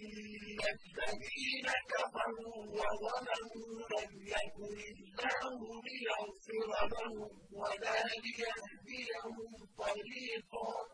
الَّذِينَ كَفَرُوا وَظَلَمُوا لَمْ يَكُنِ اللَّهُ لِيَغْفِرَ لَهُمْ وَلَا لِيَهْدِيَهُمْ طَرِيقًا